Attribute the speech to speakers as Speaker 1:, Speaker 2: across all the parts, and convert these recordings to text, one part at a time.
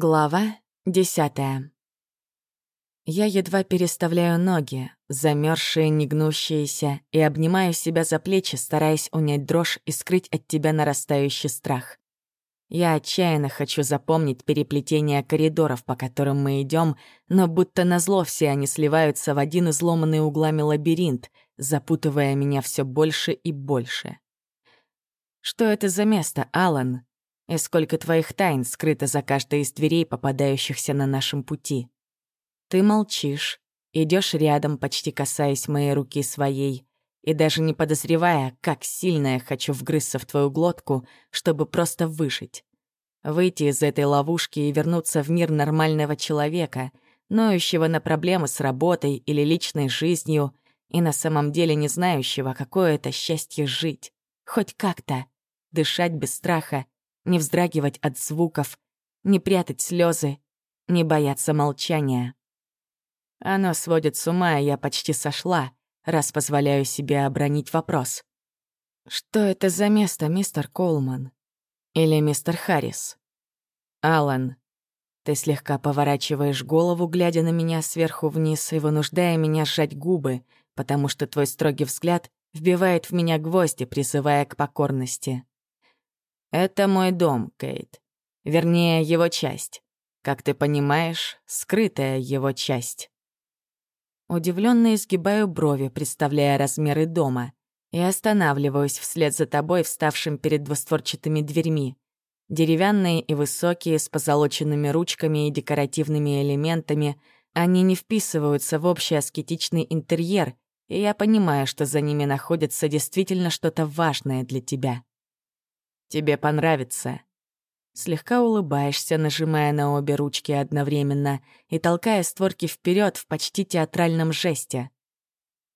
Speaker 1: Глава десятая. Я едва переставляю ноги, замерзшие, негнущиеся, и обнимаю себя за плечи, стараясь унять дрожь и скрыть от тебя нарастающий страх. Я отчаянно хочу запомнить переплетение коридоров, по которым мы идем, но будто назло все они сливаются в один изломанный углами лабиринт, запутывая меня все больше и больше. Что это за место, Алан? И сколько твоих тайн скрыто за каждой из дверей, попадающихся на нашем пути. Ты молчишь, идешь рядом, почти касаясь моей руки своей, и даже не подозревая, как сильно я хочу вгрызться в твою глотку, чтобы просто выжить. Выйти из этой ловушки и вернуться в мир нормального человека, ноющего на проблемы с работой или личной жизнью, и на самом деле не знающего, какое это счастье жить. Хоть как-то. Дышать без страха не вздрагивать от звуков, не прятать слезы, не бояться молчания. Оно сводит с ума, и я почти сошла, раз позволяю себе обронить вопрос. «Что это за место, мистер Колман? Или мистер Харрис?» «Алан». Ты слегка поворачиваешь голову, глядя на меня сверху вниз и вынуждая меня сжать губы, потому что твой строгий взгляд вбивает в меня гвозди, призывая к покорности. Это мой дом, Кейт. Вернее, его часть. Как ты понимаешь, скрытая его часть. Удивленно изгибаю брови, представляя размеры дома, и останавливаюсь вслед за тобой, вставшим перед двустворчатыми дверьми. Деревянные и высокие, с позолоченными ручками и декоративными элементами, они не вписываются в общий аскетичный интерьер, и я понимаю, что за ними находится действительно что-то важное для тебя. Тебе понравится». Слегка улыбаешься, нажимая на обе ручки одновременно и толкая створки вперед в почти театральном жесте.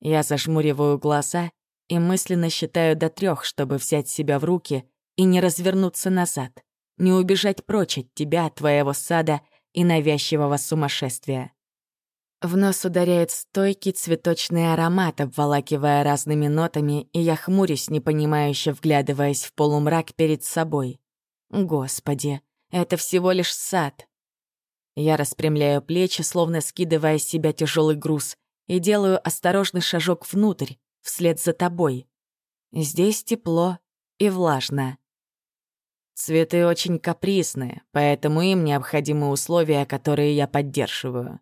Speaker 1: Я зажмуриваю глаза и мысленно считаю до трех, чтобы взять себя в руки и не развернуться назад, не убежать прочь от тебя, твоего сада и навязчивого сумасшествия. В нос ударяет стойкий цветочный аромат, обволакивая разными нотами, и я хмурюсь, непонимающе вглядываясь в полумрак перед собой. Господи, это всего лишь сад. Я распрямляю плечи, словно скидывая с себя тяжелый груз, и делаю осторожный шажок внутрь, вслед за тобой. Здесь тепло и влажно. Цветы очень капризные, поэтому им необходимы условия, которые я поддерживаю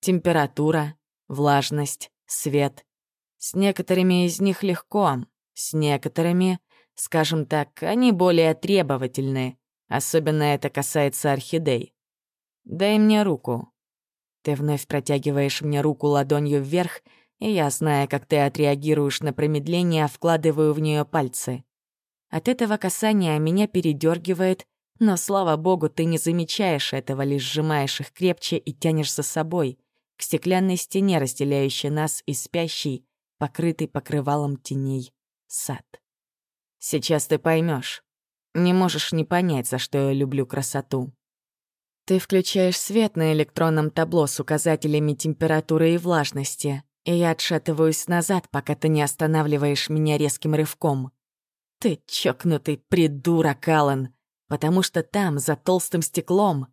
Speaker 1: температура, влажность, свет. С некоторыми из них легко, с некоторыми, скажем так, они более требовательны. Особенно это касается орхидей. Дай мне руку. Ты вновь протягиваешь мне руку ладонью вверх, и я, зная, как ты отреагируешь на промедление, вкладываю в нее пальцы. От этого касания меня передергивает, но, слава богу, ты не замечаешь этого, лишь сжимаешь их крепче и тянешь за собой к стеклянной стене, разделяющей нас и спящий, покрытый покрывалом теней, сад. Сейчас ты поймешь. Не можешь не понять, за что я люблю красоту. Ты включаешь свет на электронном табло с указателями температуры и влажности, и я отшатываюсь назад, пока ты не останавливаешь меня резким рывком. Ты чокнутый придурок, Аллен, потому что там, за толстым стеклом,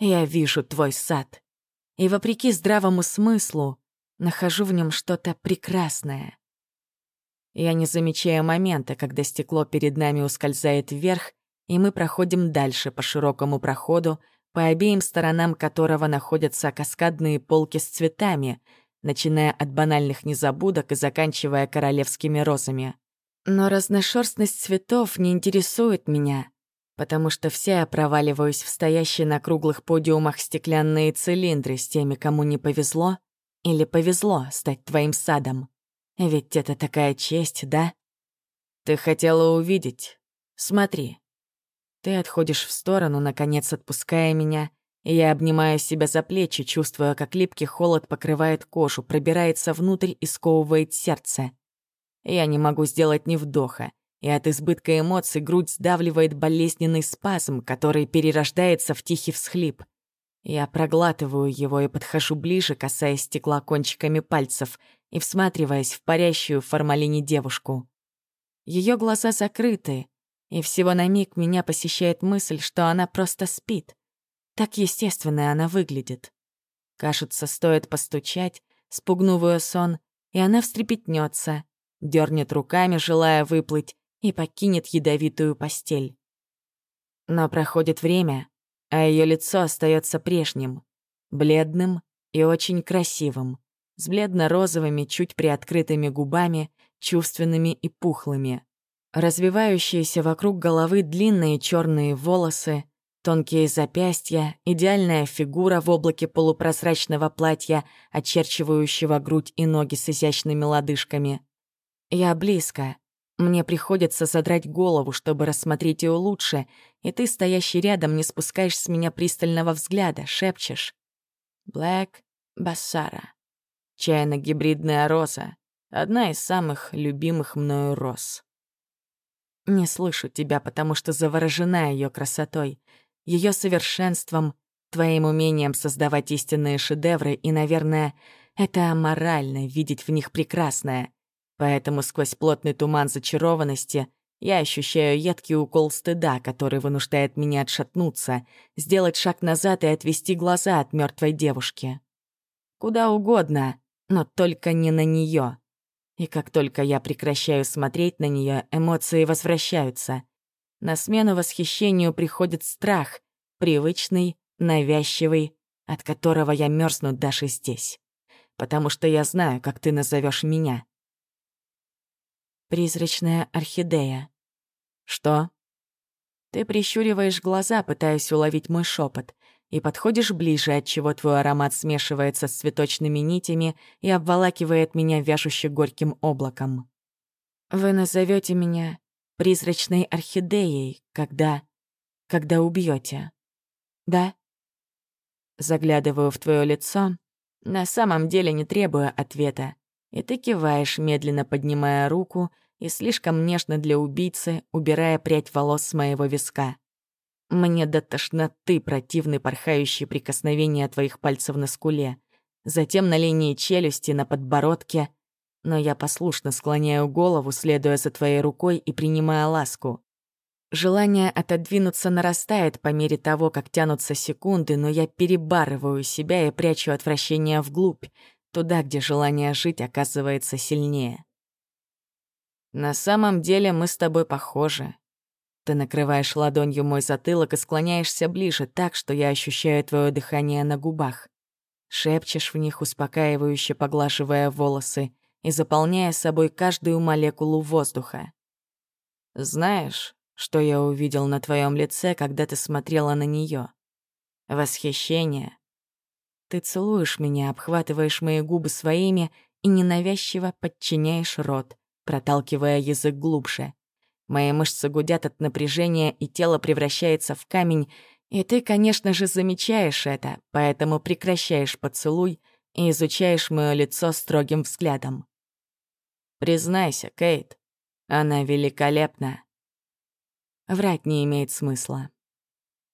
Speaker 1: я вижу твой сад и, вопреки здравому смыслу, нахожу в нем что-то прекрасное. Я не замечаю момента, когда стекло перед нами ускользает вверх, и мы проходим дальше по широкому проходу, по обеим сторонам которого находятся каскадные полки с цветами, начиная от банальных незабудок и заканчивая королевскими розами. Но разношерстность цветов не интересует меня потому что все я проваливаюсь в стоящие на круглых подиумах стеклянные цилиндры с теми, кому не повезло или повезло стать твоим садом. Ведь это такая честь, да? Ты хотела увидеть. Смотри. Ты отходишь в сторону, наконец отпуская меня, и я обнимаю себя за плечи, чувствуя, как липкий холод покрывает кожу, пробирается внутрь и сковывает сердце. Я не могу сделать ни вдоха, и от избытка эмоций грудь сдавливает болезненный спазм, который перерождается в тихий всхлип. Я проглатываю его и подхожу ближе, касаясь стекла кончиками пальцев и всматриваясь в парящую в формалине девушку. Ее глаза закрыты, и всего на миг меня посещает мысль, что она просто спит. Так естественно она выглядит. Кажется, стоит постучать, спугнув ее сон, и она встрепетнется, дернет руками, желая выплыть, и покинет ядовитую постель. Но проходит время, а ее лицо остается прежним, бледным и очень красивым, с бледно-розовыми, чуть приоткрытыми губами, чувственными и пухлыми. Развивающиеся вокруг головы длинные черные волосы, тонкие запястья, идеальная фигура в облаке полупрозрачного платья, очерчивающего грудь и ноги с изящными лодыжками. Я близко. Мне приходится задрать голову, чтобы рассмотреть ее лучше, и ты, стоящий рядом, не спускаешь с меня пристального взгляда, шепчешь. «Блэк Бассара». Чайно-гибридная роза. Одна из самых любимых мною роз. Не слышу тебя, потому что заворожена ее красотой, ее совершенством, твоим умением создавать истинные шедевры, и, наверное, это аморально видеть в них прекрасное. Поэтому сквозь плотный туман зачарованности я ощущаю едкий укол стыда, который вынуждает меня отшатнуться, сделать шаг назад и отвести глаза от мертвой девушки. Куда угодно, но только не на нее. И как только я прекращаю смотреть на нее, эмоции возвращаются. На смену восхищению приходит страх, привычный, навязчивый, от которого я мерзну даже здесь. Потому что я знаю, как ты назовешь меня. Призрачная орхидея. Что? Ты прищуриваешь глаза, пытаясь уловить мой шепот и подходишь ближе, отчего твой аромат смешивается с цветочными нитями и обволакивает меня вяжуще горьким облаком. Вы назовете меня призрачной орхидеей, когда... когда убьете. Да? Заглядываю в твое лицо, на самом деле не требуя ответа, и ты киваешь, медленно поднимая руку и слишком нежно для убийцы, убирая прядь волос с моего виска. Мне до тошноты противны порхающие прикосновения твоих пальцев на скуле, затем на линии челюсти, на подбородке. Но я послушно склоняю голову, следуя за твоей рукой и принимая ласку. Желание отодвинуться нарастает по мере того, как тянутся секунды, но я перебарываю себя и прячу отвращение вглубь, туда, где желание жить оказывается сильнее. На самом деле мы с тобой похожи, ты накрываешь ладонью мой затылок и склоняешься ближе так, что я ощущаю твое дыхание на губах. Шепчешь в них, успокаивающе поглаживая волосы и заполняя собой каждую молекулу воздуха. Знаешь, что я увидел на твоем лице, когда ты смотрела на нее? Восхищение. Ты целуешь меня, обхватываешь мои губы своими и ненавязчиво подчиняешь рот, проталкивая язык глубже. Мои мышцы гудят от напряжения, и тело превращается в камень, и ты, конечно же, замечаешь это, поэтому прекращаешь поцелуй и изучаешь мое лицо строгим взглядом. Признайся, Кейт, она великолепна. Врать не имеет смысла.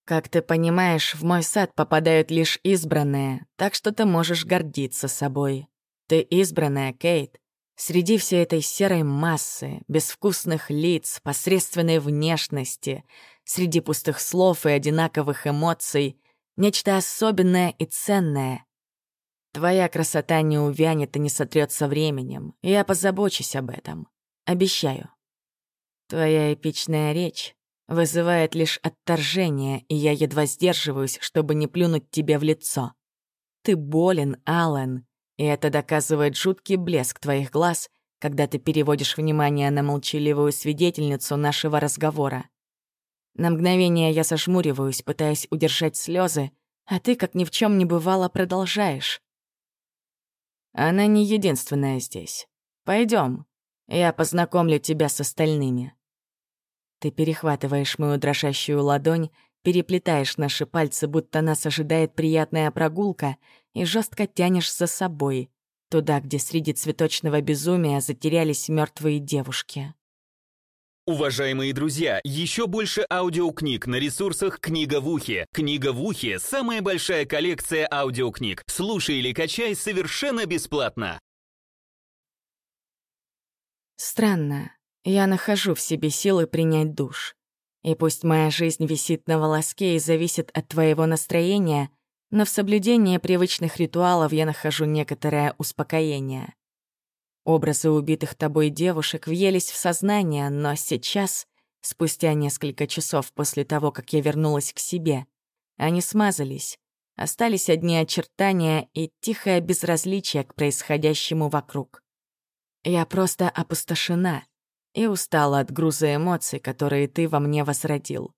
Speaker 1: Как ты понимаешь, в мой сад попадают лишь избранные, так что ты можешь гордиться собой. Ты избранная, Кейт, Среди всей этой серой массы, безвкусных лиц, посредственной внешности, среди пустых слов и одинаковых эмоций, нечто особенное и ценное. Твоя красота не увянет и не сотрется временем, я позабочусь об этом. Обещаю. Твоя эпичная речь вызывает лишь отторжение, и я едва сдерживаюсь, чтобы не плюнуть тебе в лицо. Ты болен, Аллен, и это доказывает жуткий блеск твоих глаз, когда ты переводишь внимание на молчаливую свидетельницу нашего разговора. На мгновение я сожмуриваюсь, пытаясь удержать слезы, а ты, как ни в чем не бывало, продолжаешь. Она не единственная здесь. Пойдем, я познакомлю тебя с остальными. Ты перехватываешь мою дрожащую ладонь, переплетаешь наши пальцы, будто нас ожидает приятная прогулка, и жестко тянешь за собой, туда, где среди цветочного безумия затерялись мертвые девушки.
Speaker 2: Уважаемые друзья, еще больше аудиокниг на ресурсах «Книга в ухе». «Книга в ухе» — самая большая коллекция аудиокниг. Слушай или качай совершенно бесплатно.
Speaker 1: Странно. Я нахожу в себе силы принять душ. И пусть моя жизнь висит на волоске и зависит от твоего настроения, но в соблюдении привычных ритуалов я нахожу некоторое успокоение. Образы убитых тобой девушек въелись в сознание, но сейчас, спустя несколько часов после того, как я вернулась к себе, они смазались, остались одни очертания и тихое безразличие к происходящему вокруг. Я просто опустошена и устала от груза эмоций, которые ты во мне возродил.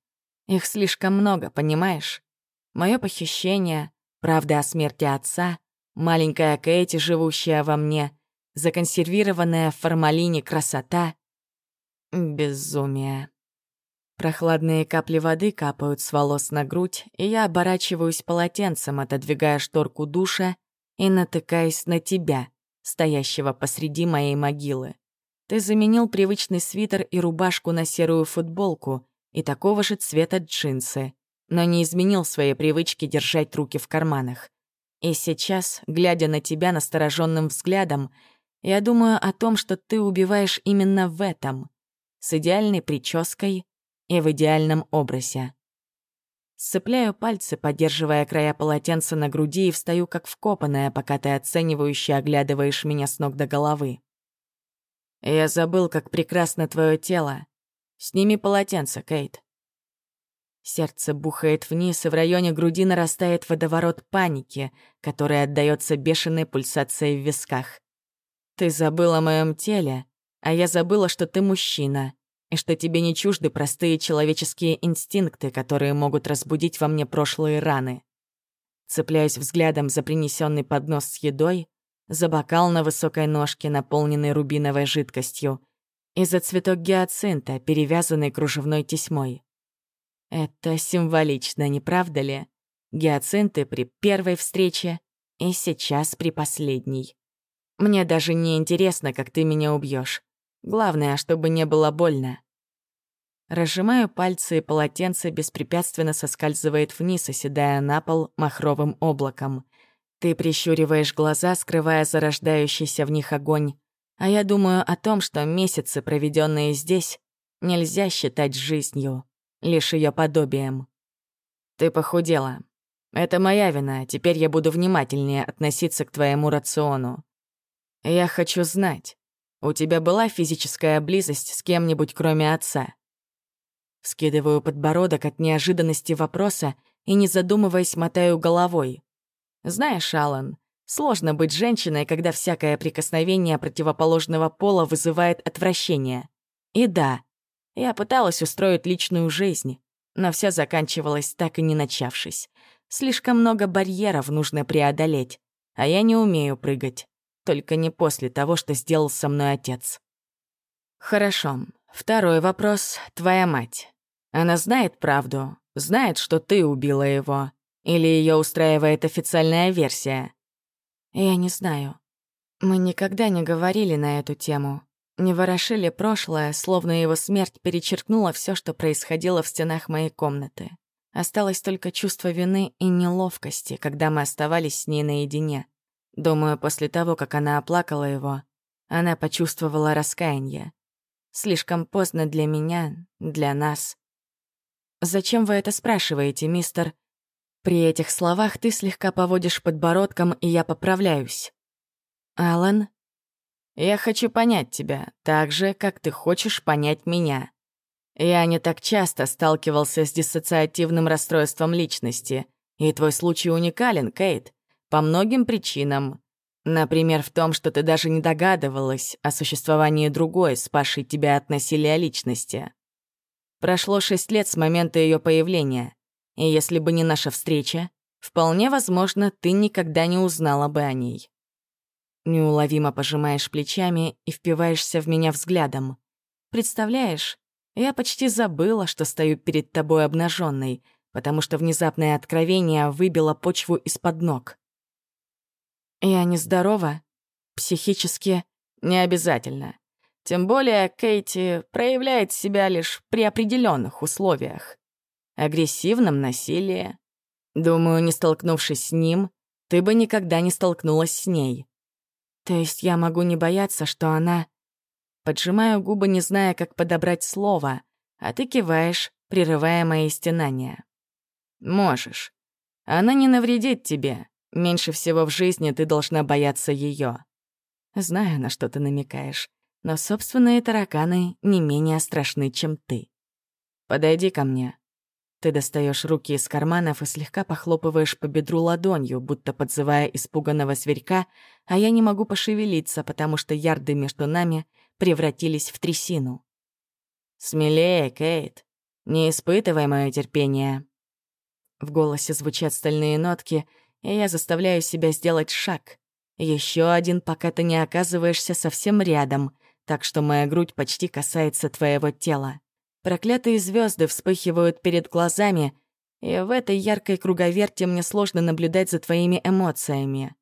Speaker 1: Их слишком много, понимаешь? Мое похищение, правда о смерти отца, маленькая Кэти, живущая во мне, законсервированная в формалине красота. Безумие. Прохладные капли воды капают с волос на грудь, и я оборачиваюсь полотенцем, отодвигая шторку душа и натыкаясь на тебя, стоящего посреди моей могилы. Ты заменил привычный свитер и рубашку на серую футболку и такого же цвета джинсы, но не изменил своей привычки держать руки в карманах. И сейчас, глядя на тебя настороженным взглядом, я думаю о том, что ты убиваешь именно в этом, с идеальной прической и в идеальном образе. Сцепляю пальцы, поддерживая края полотенца на груди и встаю как вкопанная, пока ты оценивающе оглядываешь меня с ног до головы. Я забыл, как прекрасно твое тело. Сними полотенце, Кейт. Сердце бухает вниз, и в районе груди нарастает водоворот паники, который отдаётся бешеной пульсацией в висках. Ты забыл о моем теле, а я забыла, что ты мужчина, и что тебе не чужды простые человеческие инстинкты, которые могут разбудить во мне прошлые раны. Цепляюсь взглядом за принесенный поднос с едой, за бокал на высокой ножке, наполненный рубиновой жидкостью, и за цветок гиацинта, перевязанный кружевной тесьмой. Это символично, не правда ли? Гиацинты при первой встрече и сейчас при последней. Мне даже не интересно, как ты меня убьешь. Главное, чтобы не было больно. Разжимаю пальцы, и полотенце беспрепятственно соскальзывает вниз, оседая на пол махровым облаком. Ты прищуриваешь глаза, скрывая зарождающийся в них огонь. А я думаю о том, что месяцы, проведенные здесь, нельзя считать жизнью, лишь ее подобием. Ты похудела. Это моя вина, теперь я буду внимательнее относиться к твоему рациону. Я хочу знать, у тебя была физическая близость с кем-нибудь, кроме отца? Скидываю подбородок от неожиданности вопроса и, не задумываясь, мотаю головой. Знаешь, Алан, сложно быть женщиной, когда всякое прикосновение противоположного пола вызывает отвращение. И да, я пыталась устроить личную жизнь, но все заканчивалось так и не начавшись. Слишком много барьеров нужно преодолеть, а я не умею прыгать. Только не после того, что сделал со мной отец. Хорошо. Второй вопрос — твоя мать. Она знает правду, знает, что ты убила его. Или ее устраивает официальная версия? Я не знаю. Мы никогда не говорили на эту тему. Не ворошили прошлое, словно его смерть перечеркнула все, что происходило в стенах моей комнаты. Осталось только чувство вины и неловкости, когда мы оставались с ней наедине. Думаю, после того, как она оплакала его, она почувствовала раскаяние. Слишком поздно для меня, для нас. «Зачем вы это спрашиваете, мистер?» При этих словах ты слегка поводишь подбородком, и я поправляюсь. Алан, я хочу понять тебя, так же, как ты хочешь понять меня. Я не так часто сталкивался с диссоциативным расстройством личности, и твой случай уникален, Кейт, по многим причинам. Например, в том, что ты даже не догадывалась о существовании другой, спасшей тебя от насилия личности. Прошло шесть лет с момента ее появления. И если бы не наша встреча, вполне возможно, ты никогда не узнала бы о ней. Неуловимо пожимаешь плечами и впиваешься в меня взглядом. Представляешь, я почти забыла, что стою перед тобой обнаженной, потому что внезапное откровение выбило почву из-под ног. Я нездорова, психически не обязательно. Тем более Кейти проявляет себя лишь при определенных условиях агрессивном насилии. Думаю, не столкнувшись с ним, ты бы никогда не столкнулась с ней. То есть я могу не бояться, что она... Поджимаю губы, не зная, как подобрать слово, а ты киваешь, прерывая мои стенания. «Можешь. Она не навредит тебе. Меньше всего в жизни ты должна бояться ее. Знаю, на что ты намекаешь, но собственные тараканы не менее страшны, чем ты. Подойди ко мне. Ты достаешь руки из карманов и слегка похлопываешь по бедру ладонью, будто подзывая испуганного зверька, а я не могу пошевелиться, потому что ярды между нами превратились в трясину. «Смелее, Кейт. Не испытывай мое терпение». В голосе звучат стальные нотки, и я заставляю себя сделать шаг. Еще один, пока ты не оказываешься совсем рядом, так что моя грудь почти касается твоего тела. Проклятые звезды вспыхивают перед глазами, и в этой яркой круговерте мне сложно наблюдать за твоими эмоциями.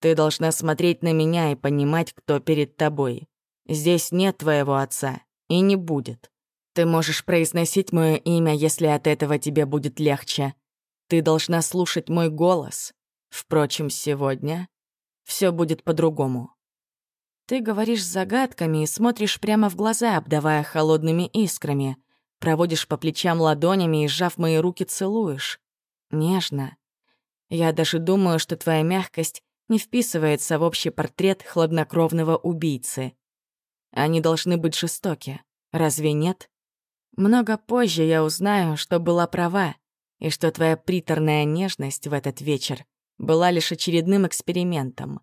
Speaker 1: Ты должна смотреть на меня и понимать, кто перед тобой. Здесь нет твоего отца, и не будет. Ты можешь произносить мое имя, если от этого тебе будет легче. Ты должна слушать мой голос. Впрочем, сегодня все будет по-другому. Ты говоришь загадками и смотришь прямо в глаза, обдавая холодными искрами. Проводишь по плечам ладонями и, сжав мои руки, целуешь. Нежно. Я даже думаю, что твоя мягкость не вписывается в общий портрет хладнокровного убийцы. Они должны быть жестоки. Разве нет? Много позже я узнаю, что была права, и что твоя приторная нежность в этот вечер была лишь очередным экспериментом.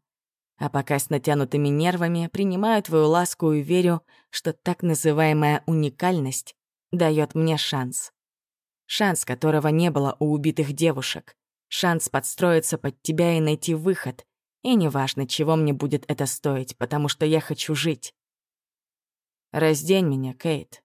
Speaker 1: А пока с натянутыми нервами принимаю твою ласку и верю, что так называемая уникальность дает мне шанс. Шанс, которого не было у убитых девушек. Шанс подстроиться под тебя и найти выход. И неважно, чего мне будет это стоить, потому что я хочу жить. Раздень меня, Кейт.